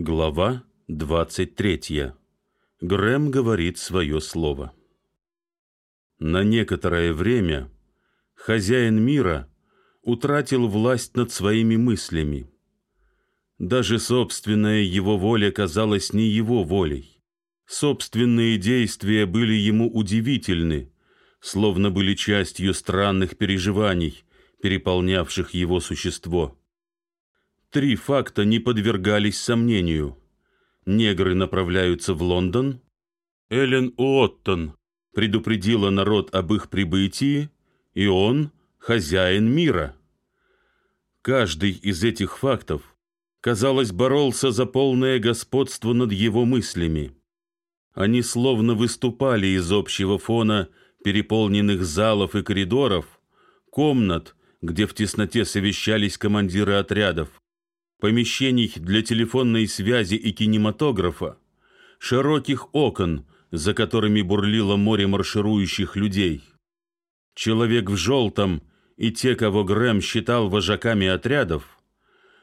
Глава 23. Грэм говорит свое слово. На некоторое время хозяин мира утратил власть над своими мыслями. Даже собственная его воля казалась не его волей. Собственные действия были ему удивительны, словно были частью странных переживаний, переполнявших его существо. Три факта не подвергались сомнению. Негры направляются в Лондон. Эллен Уоттон предупредила народ об их прибытии, и он хозяин мира. Каждый из этих фактов, казалось, боролся за полное господство над его мыслями. Они словно выступали из общего фона переполненных залов и коридоров, комнат, где в тесноте совещались командиры отрядов, помещений для телефонной связи и кинематографа, широких окон, за которыми бурлило море марширующих людей. Человек в желтом и те, кого Грэм считал вожаками отрядов,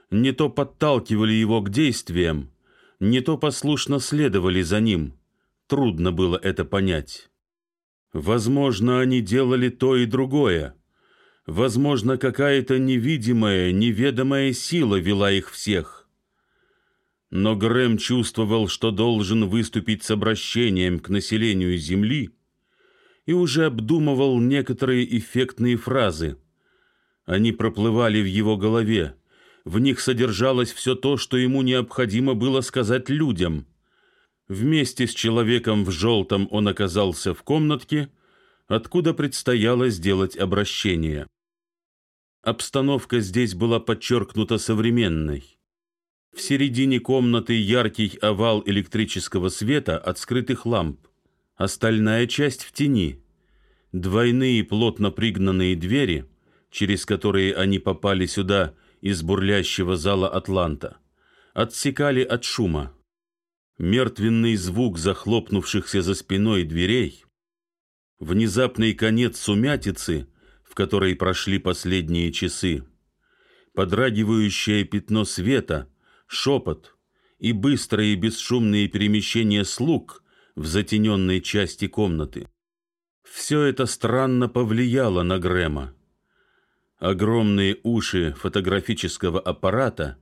не то подталкивали его к действиям, не то послушно следовали за ним. Трудно было это понять. Возможно, они делали то и другое, Возможно, какая-то невидимая, неведомая сила вела их всех. Но Грэм чувствовал, что должен выступить с обращением к населению Земли и уже обдумывал некоторые эффектные фразы. Они проплывали в его голове. В них содержалось все то, что ему необходимо было сказать людям. Вместе с человеком в желтом он оказался в комнатке, откуда предстояло сделать обращение. Обстановка здесь была подчеркнута современной. В середине комнаты яркий овал электрического света от скрытых ламп. Остальная часть в тени. Двойные плотно пригнанные двери, через которые они попали сюда из бурлящего зала Атланта, отсекали от шума. Мертвенный звук захлопнувшихся за спиной дверей, внезапный конец сумятицы — в которой прошли последние часы. Подрагивающее пятно света, шепот и быстрые бесшумные перемещения слуг в затененной части комнаты. Все это странно повлияло на Грэма. Огромные уши фотографического аппарата,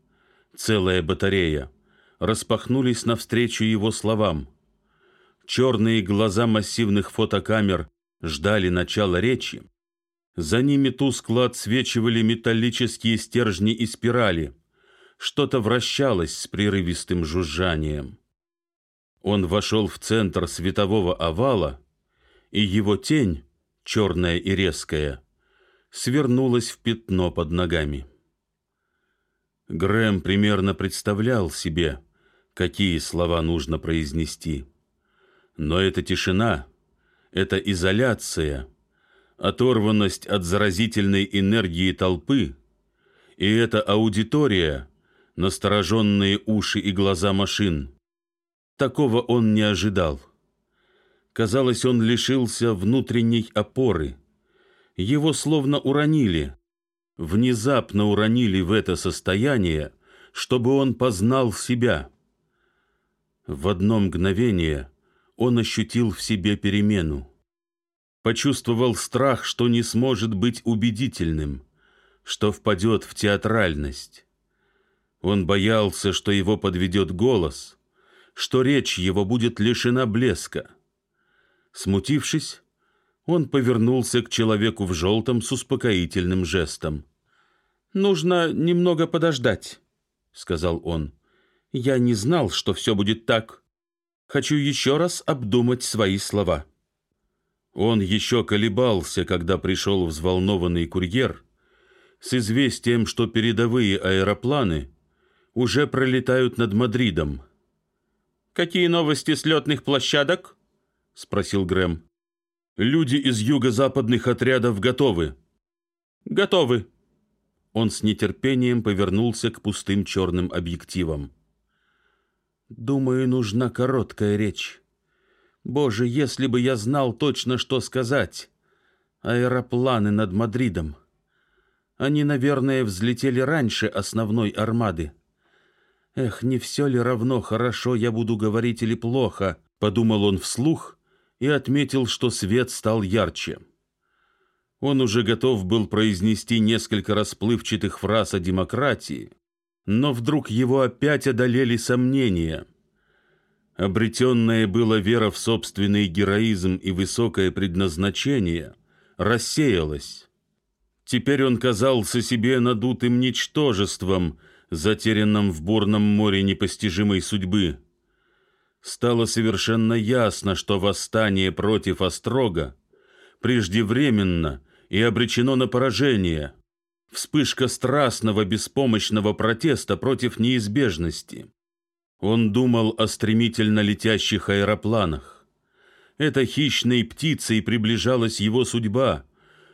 целая батарея, распахнулись навстречу его словам. Черные глаза массивных фотокамер ждали начала речи, за ними тускло отсвечивали металлические стержни и спирали. Что-то вращалось с прерывистым жужжанием. Он вошел в центр светового овала, и его тень, черная и резкая, свернулась в пятно под ногами. Грэм примерно представлял себе, какие слова нужно произнести. Но эта тишина, эта изоляция — оторванность от заразительной энергии толпы, и эта аудитория, настороженные уши и глаза машин. Такого он не ожидал. Казалось, он лишился внутренней опоры. Его словно уронили, внезапно уронили в это состояние, чтобы он познал себя. В одно мгновение он ощутил в себе перемену почувствовал страх, что не сможет быть убедительным, что впадет в театральность. Он боялся, что его подведет голос, что речь его будет лишена блеска. Смутившись, он повернулся к человеку в желтом с успокоительным жестом. «Нужно немного подождать», — сказал он. «Я не знал, что все будет так. Хочу еще раз обдумать свои слова». Он еще колебался, когда пришел взволнованный курьер с известием, что передовые аэропланы уже пролетают над Мадридом. «Какие новости с летных площадок?» — спросил Грэм. «Люди из юго-западных отрядов готовы». «Готовы». Он с нетерпением повернулся к пустым черным объективам. «Думаю, нужна короткая речь». Боже, если бы я знал точно, что сказать. Аэропланы над Мадридом. Они, наверное, взлетели раньше основной армады. «Эх, не все ли равно, хорошо я буду говорить или плохо?» — подумал он вслух и отметил, что свет стал ярче. Он уже готов был произнести несколько расплывчатых фраз о демократии, но вдруг его опять одолели сомнения. Обретенная была вера в собственный героизм и высокое предназначение рассеялась. Теперь он казался себе надутым ничтожеством, затерянным в бурном море непостижимой судьбы. Стало совершенно ясно, что восстание против Острога преждевременно и обречено на поражение. Вспышка страстного беспомощного протеста против неизбежности. Он думал о стремительно летящих аэропланах. Этой хищной птицей приближалась его судьба.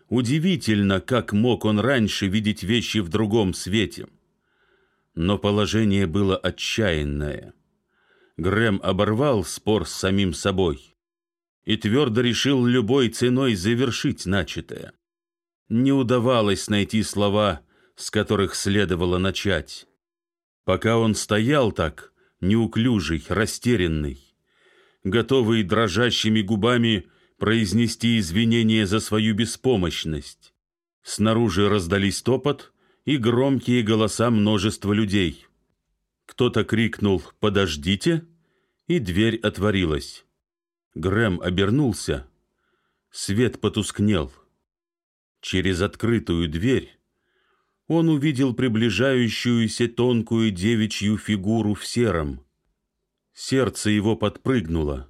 Удивительно, как мог он раньше видеть вещи в другом свете. Но положение было отчаянное. Грэм оборвал спор с самим собой и твердо решил любой ценой завершить начатое. Не удавалось найти слова, с которых следовало начать. Пока он стоял так, неуклюжий, растерянный, готовый дрожащими губами произнести извинения за свою беспомощность, снаружи раздались топот и громкие голоса множества людей. Кто-то крикнул «Подождите!» и дверь отворилась. Грэм обернулся. Свет потускнел. Через открытую дверь он увидел приближающуюся тонкую девичью фигуру в сером. Сердце его подпрыгнуло.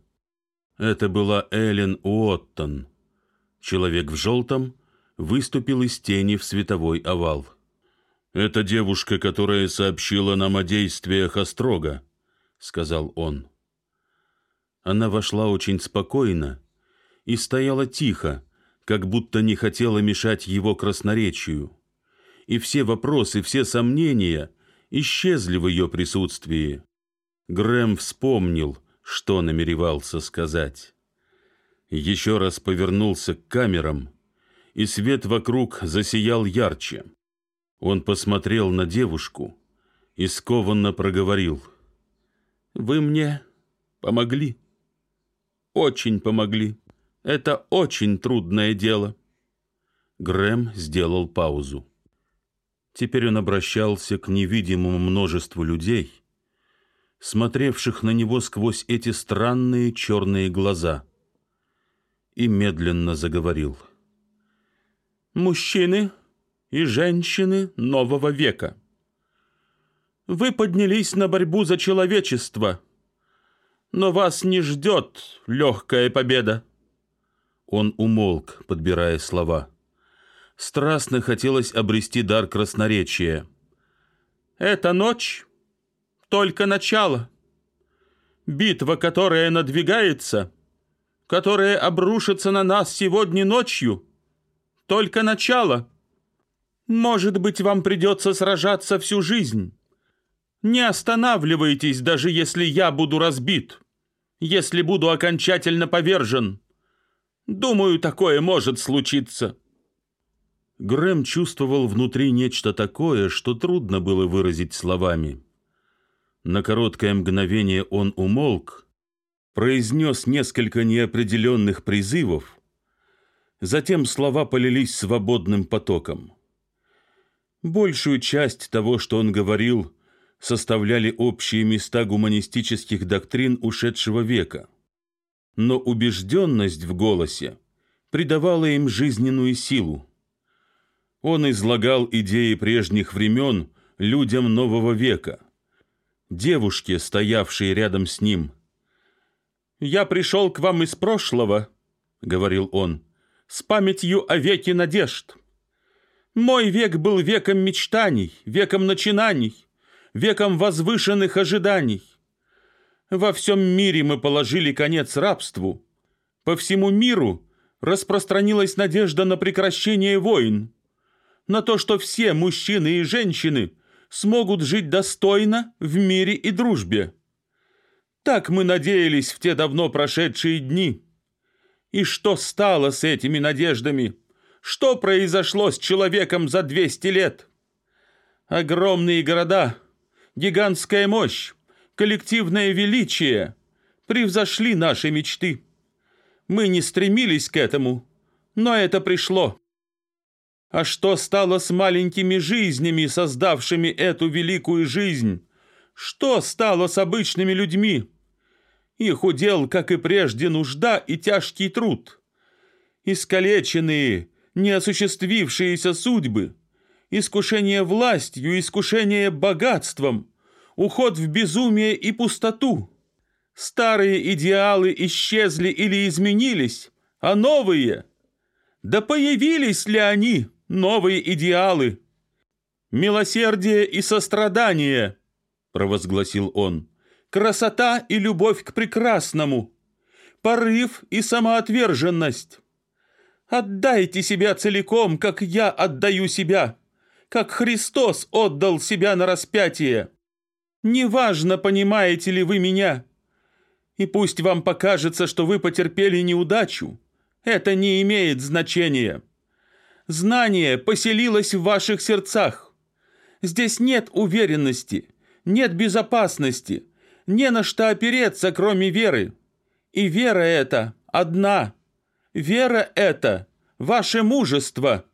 Это была Эллен Уоттон. Человек в желтом выступил из тени в световой овал. «Это девушка, которая сообщила нам о действиях Острога», — сказал он. Она вошла очень спокойно и стояла тихо, как будто не хотела мешать его красноречию. И все вопросы, все сомнения исчезли в ее присутствии. Грэм вспомнил, что намеревался сказать. Еще раз повернулся к камерам, и свет вокруг засиял ярче. Он посмотрел на девушку и скованно проговорил. «Вы мне помогли. Очень помогли. Это очень трудное дело». Грэм сделал паузу. Теперь он обращался к невидимому множеству людей, смотревших на него сквозь эти странные черные глаза, и медленно заговорил. «Мужчины и женщины нового века. Вы поднялись на борьбу за человечество, но вас не ждет легкая победа. Он умолк, подбирая слова. Страстно хотелось обрести дар красноречия. «Эта ночь — только начало. Битва, которая надвигается, которая обрушится на нас сегодня ночью, только начало». Может быть, вам придется сражаться всю жизнь. Не останавливайтесь, даже если я буду разбит, если буду окончательно повержен. Думаю, такое может случиться». Грэм чувствовал внутри нечто такое, что трудно было выразить словами. На короткое мгновение он умолк, произнес несколько неопределенных призывов, затем слова полились свободным потоком. Большую часть того, что он говорил, составляли общие места гуманистических доктрин ушедшего века. Но убежденность в голосе придавала им жизненную силу. Он излагал идеи прежних времен людям нового века, девушке, стоявшей рядом с ним. «Я пришел к вам из прошлого», — говорил он, — «с памятью о веке надежд». Мой век был веком мечтаний, веком начинаний, веком возвышенных ожиданий. Во всем мире мы положили конец рабству. По всему миру распространилась надежда на прекращение войн, на то, что все мужчины и женщины смогут жить достойно в мире и дружбе. Так мы надеялись в те давно прошедшие дни. И что стало с этими надеждами? Что произошло с человеком за 200 лет? Огромные города, гигантская мощь, коллективное величие превзошли наши мечты. Мы не стремились к этому, но это пришло. А что стало с маленькими жизнями, создавшими эту великую жизнь? Что стало с обычными людьми? Их удел, как и прежде, нужда и тяжкий труд. Искалеченные, неосуществившиеся судьбы, искушение властью, искушение богатством, уход в безумие и пустоту. Старые идеалы исчезли или изменились, а новые... Да появились ли они, новые идеалы? «Милосердие и сострадание», — провозгласил он, «красота и любовь к прекрасному, порыв и самоотверженность. Отдайте себя целиком, как я отдаю себя, как Христос отдал себя на распятие. Неважно, понимаете ли вы меня. И пусть вам покажется, что вы потерпели неудачу, это не имеет значения. Знание поселилось в ваших сердцах. Здесь нет уверенности, нет безопасности, не на что опереться, кроме веры. И вера эта одна – Вера это ваше мужество!»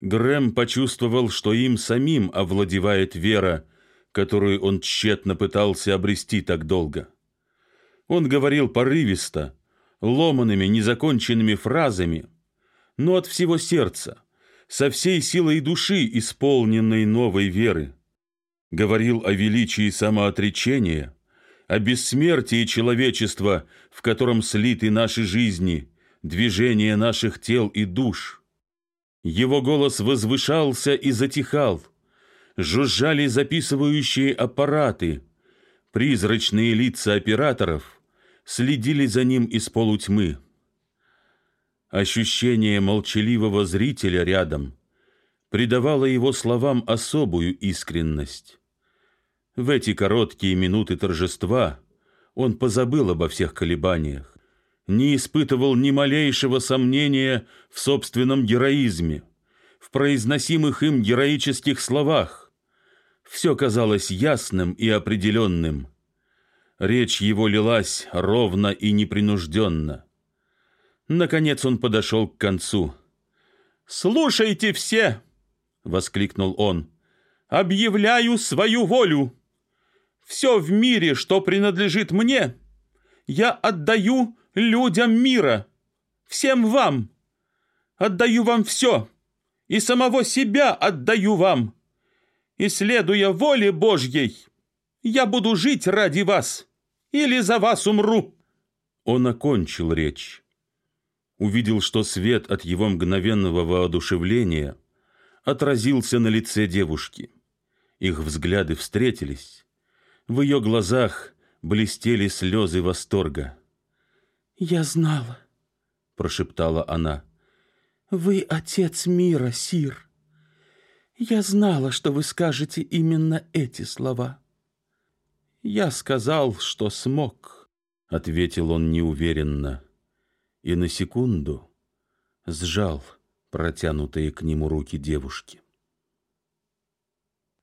Грэм почувствовал, что им самим овладевает вера, которую он тщетно пытался обрести так долго. Он говорил порывисто, ломанными, незаконченными фразами, но от всего сердца, со всей силой души, исполненной новой веры. Говорил о величии самоотречения, о бессмертии человечества, в котором слиты наши жизни – движение наших тел и душ. Его голос возвышался и затихал. Жужжали записывающие аппараты. Призрачные лица операторов следили за ним из полутьмы. Ощущение молчаливого зрителя рядом придавало его словам особую искренность. В эти короткие минуты торжества он позабыл обо всех колебаниях не испытывал ни малейшего сомнения в собственном героизме, в произносимых им героических словах. Все казалось ясным и определенным. Речь его лилась ровно и непринужденно. Наконец он подошел к концу. «Слушайте все!» — воскликнул он. «Объявляю свою волю! Все в мире, что принадлежит мне, я отдаю людям мира, всем вам. Отдаю вам все, и самого себя отдаю вам. И, следуя воле Божьей, я буду жить ради вас или за вас умру». Он окончил речь. Увидел, что свет от его мгновенного воодушевления отразился на лице девушки. Их взгляды встретились. В ее глазах блестели слезы восторга. «Я знала», — прошептала она. «Вы отец мира, Сир. Я знала, что вы скажете именно эти слова». «Я сказал, что смог», — ответил он неуверенно, и на секунду сжал протянутые к нему руки девушки.